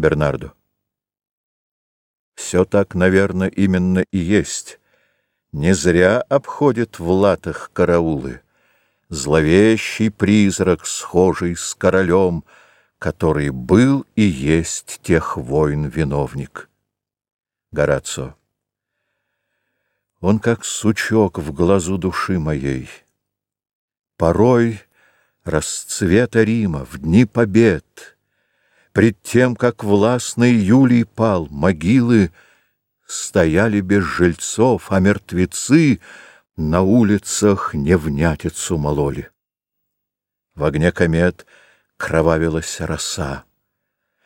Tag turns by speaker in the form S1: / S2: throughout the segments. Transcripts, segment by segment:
S1: Бернардо. Все так, наверное, именно и есть. Не зря обходят в латах караулы. Зловещий призрак, схожий с королем, Который был и есть тех войн виновник. Горацио. Он как сучок в глазу души моей. Порой расцвета Рима в дни побед, Пред тем, как властный Юлий пал, могилы Стояли без жильцов, а мертвецы На улицах невнятицу мололи. В огне комет кровавилась роса,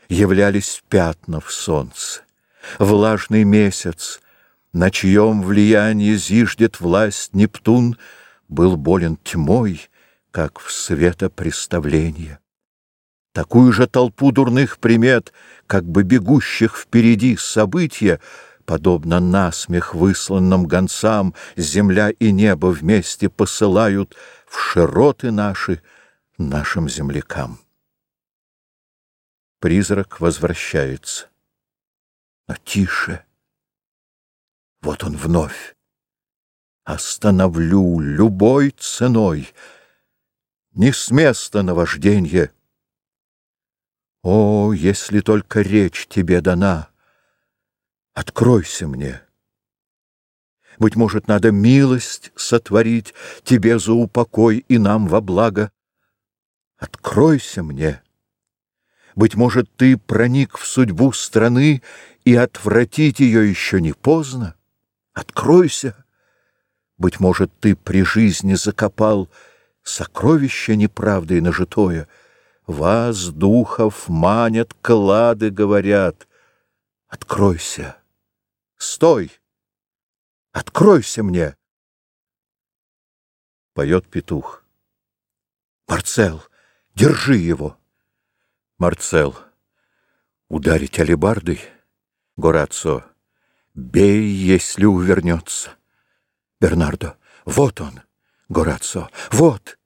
S1: Являлись пятна в солнце, влажный месяц на чьем влиянии зиждет власть Нептун, был болен тьмой, как в светопреставление. Такую же толпу дурных примет, как бы бегущих впереди события, подобно насмех высланным гонцам, земля и небо вместе посылают в широты наши нашим землякам. Призрак возвращается. Но тише! Вот он вновь. Остановлю любой ценой. Не с места наважденье. О, если только речь тебе дана, Откройся мне. Быть может, надо милость сотворить Тебе за упокой и нам во благо. Откройся мне. Быть может, ты проник в судьбу страны, И отвратить ее еще не поздно. Откройся! Быть может, ты при жизни закопал Сокровище неправдой нажитое. Вас, духов, манят клады, говорят. Откройся! Стой! Откройся мне! Поет петух. Марцел, держи его! Марцел, ударить алебардой? Горацио. Бей, если увернется. Бернардо. Вот он, Горацио. Вот.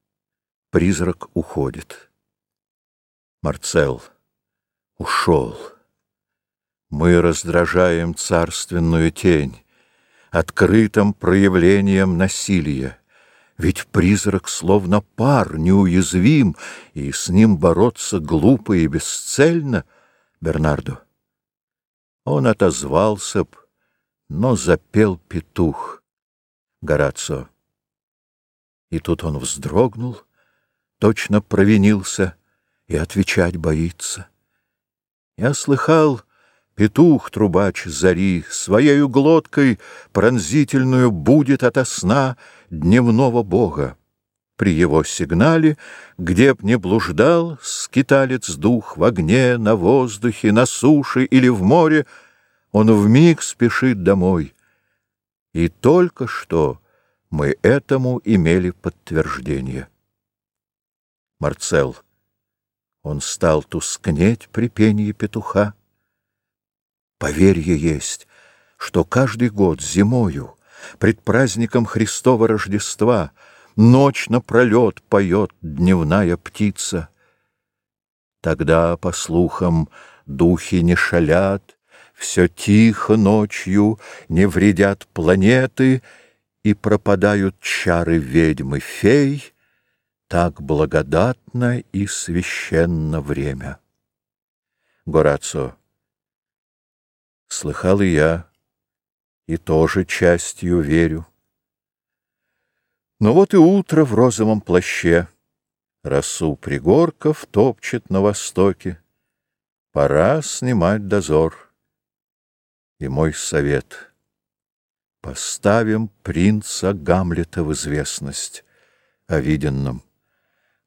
S1: Призрак уходит. Марцел ушел. Мы раздражаем царственную тень открытым проявлением насилия. Ведь призрак словно пар, неуязвим, и с ним бороться глупо и бесцельно, Бернардо. Он отозвался б, но запел петух. Горацио. И тут он вздрогнул, точно провинился и отвечать боится. Я слыхал, петух, трубач зари, своею глоткой пронзительную будет ото сна дневного бога. При его сигнале, где б не блуждал скиталец дух в огне, на воздухе, на суше или в море, он вмиг спешит домой. И только что мы этому имели подтверждение. Марцел. Он стал тускнеть при пении петуха. Поверье есть, что каждый год зимою, пред праздником Христова Рождества, ночь напролет поет дневная птица. Тогда, по слухам, духи не шалят, все тихо ночью, не вредят планеты, И пропадают чары ведьмы фей, Так благодатно и священно время. Горацио. Слыхал и я, и тоже частью верю. Но вот и утро в розовом плаще, Росу пригорков топчет на востоке, Пора снимать дозор и мой совет. Поставим принца Гамлета в известность о виденном.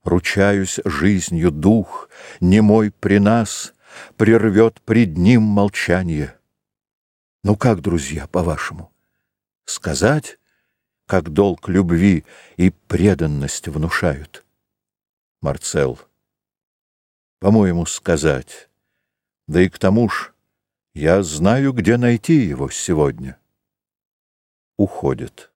S1: Ручаюсь жизнью дух, немой при нас, прервет пред ним молчание. Ну как, друзья, по-вашему, сказать, как долг любви и преданность внушают? Марцел. По-моему, сказать. Да и к тому ж я знаю, где найти его сегодня. Уходит.